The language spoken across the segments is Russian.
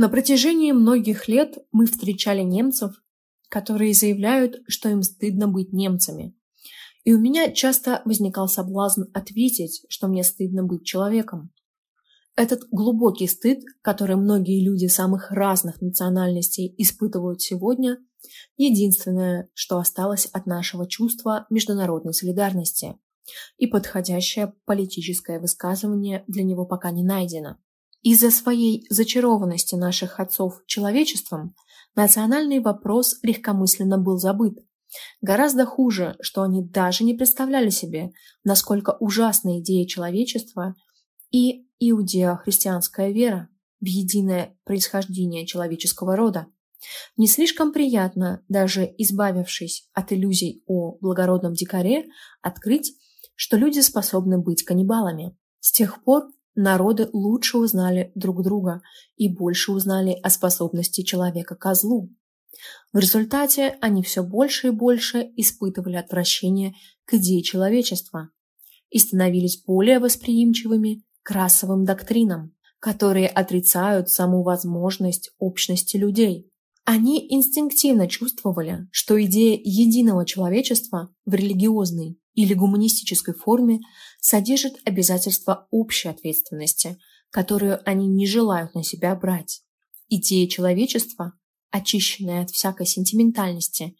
На протяжении многих лет мы встречали немцев, которые заявляют, что им стыдно быть немцами. И у меня часто возникал соблазн ответить, что мне стыдно быть человеком. Этот глубокий стыд, который многие люди самых разных национальностей испытывают сегодня, единственное, что осталось от нашего чувства международной солидарности, и подходящее политическое высказывание для него пока не найдено. Из-за своей зачарованности наших отцов человечеством национальный вопрос легкомысленно был забыт. Гораздо хуже, что они даже не представляли себе, насколько ужасна идея человечества и иудео-христианская вера в единое происхождение человеческого рода. Не слишком приятно, даже избавившись от иллюзий о благородном дикаре, открыть, что люди способны быть каннибалами. С тех пор народы лучше узнали друг друга и больше узнали о способности человека к злу. В результате они все больше и больше испытывали отвращение к идее человечества и становились более восприимчивыми к расовым доктринам, которые отрицают саму возможность общности людей. Они инстинктивно чувствовали, что идея единого человечества в религиозной или гуманистической форме содержит обязательство общей ответственности, которую они не желают на себя брать. Идея человечества, очищенная от всякой сентиментальности,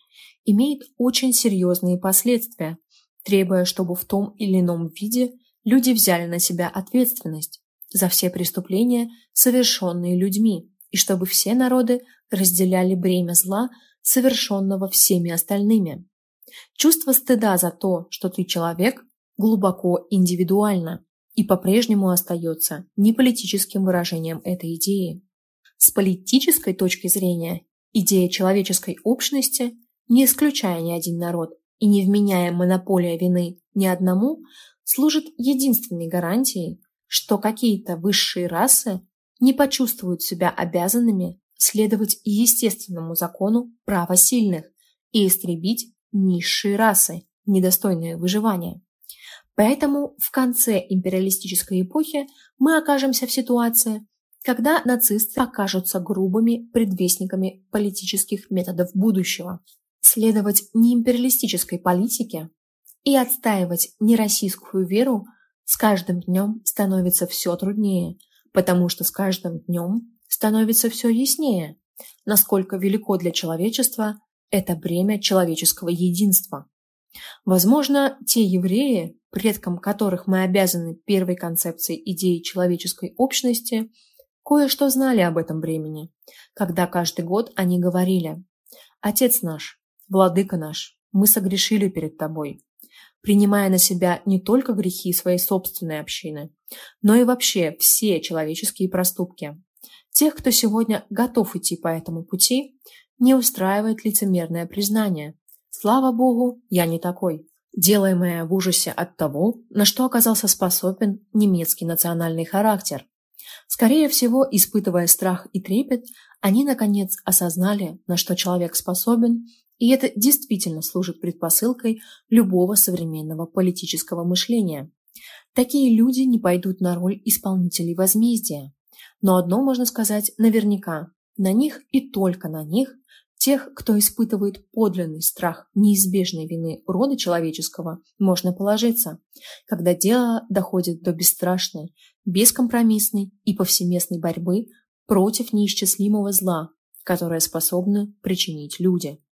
имеет очень серьезные последствия, требуя, чтобы в том или ином виде люди взяли на себя ответственность за все преступления, совершенные людьми, и чтобы все народы разделяли бремя зла, совершенного всеми остальными. Чувство стыда за то, что ты человек, глубоко индивидуально и по-прежнему остается неполитическим выражением этой идеи. С политической точки зрения идея человеческой общности, не исключая ни один народ и не вменяя монополия вины ни одному, служит единственной гарантией, что какие-то высшие расы не почувствуют себя обязанными следовать естественному закону права сильных и истребить низшие расы, недостойные выживания. Поэтому в конце империалистической эпохи мы окажемся в ситуации, когда нацисты окажутся грубыми предвестниками политических методов будущего. Следовать не империалистической политике и отстаивать нероссийскую веру с каждым днем становится все труднее, потому что с каждым днем становится все яснее, насколько велико для человечества это бремя человеческого единства. Возможно, те евреи, предкам которых мы обязаны первой концепцией идеи человеческой общности, кое-что знали об этом бремени, когда каждый год они говорили «Отец наш, Владыка наш, мы согрешили перед Тобой», принимая на себя не только грехи своей собственной общины, но и вообще все человеческие проступки. Тех, кто сегодня готов идти по этому пути, не устраивает лицемерное признание. Слава Богу, я не такой. Делаемое в ужасе от того, на что оказался способен немецкий национальный характер. Скорее всего, испытывая страх и трепет, они, наконец, осознали, на что человек способен, и это действительно служит предпосылкой любого современного политического мышления. Такие люди не пойдут на роль исполнителей возмездия. Но одно можно сказать наверняка – на них и только на них Тех, кто испытывает подлинный страх неизбежной вины рода человеческого, можно положиться, когда дело доходит до бесстрашной, бескомпромиссной и повсеместной борьбы против неисчислимого зла, которое способны причинить люди.